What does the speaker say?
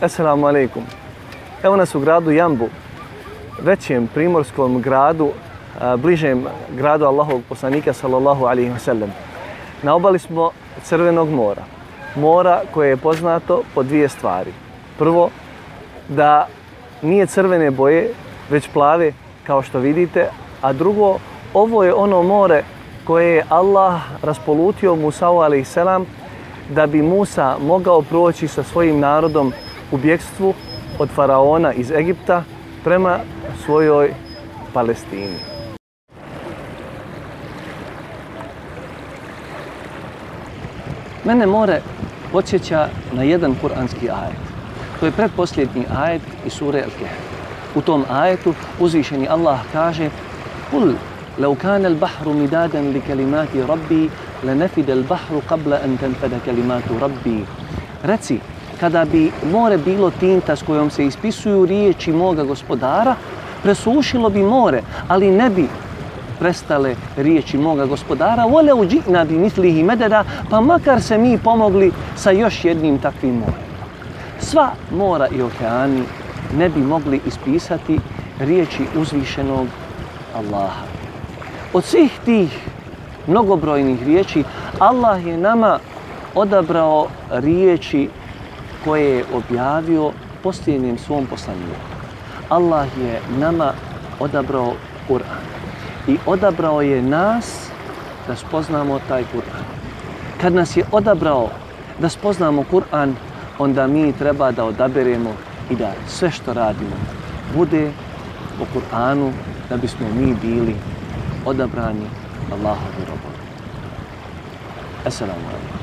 Assalamu alaikum. Evo nas u gradu Jambu, većem primorskom gradu, bližem gradu Allahovog poslanika sallallahu alaihi wa sallam. Na obali smo Crvenog mora. Mora koje je poznato po dvije stvari. Prvo, da nije crvene boje, već plave, kao što vidite. A drugo, ovo je ono more koje je Allah raspolutio Musa'u a.s. da bi Musa mogao proći sa svojim narodom u bjekstvu od faraona iz Egipta prema svojoj Palestini. Mene more podsjeća na jedan kuranski ajet. To je predposljednji ajet iz sure Al-Kahf. U tom ajetu uzvišeni Allah kaže Kul, لو كان البحر مدادا لكلمات ربي لنفد البحر قبل أن تنفد كلمات ربي Reci, kada bi more bilo tinta s kojom se ispisuju riječi moga gospodara, presušilo bi more, ali ne bi prestale riječi moga gospodara, vole uđina bi mislihi mededa, pa makar se mi pomogli sa još jednim takvim morem. Sva mora i okeani ne bi mogli ispisati riječi uzvišenog Allaha. Od svih tih mnogobrojnih riječi, Allah je nama odabrao riječi koje je objavio posljednjem svom poslanju. Allah je nama odabrao Kur'an i odabrao je nas da spoznamo taj Kur'an. Kad nas je odabrao da spoznamo Kur'an, onda mi treba da odaberemo i da sve što radimo bude po Kur'anu da bismo mi bili odabrani Allahovi robovi. Assalamu alaikum.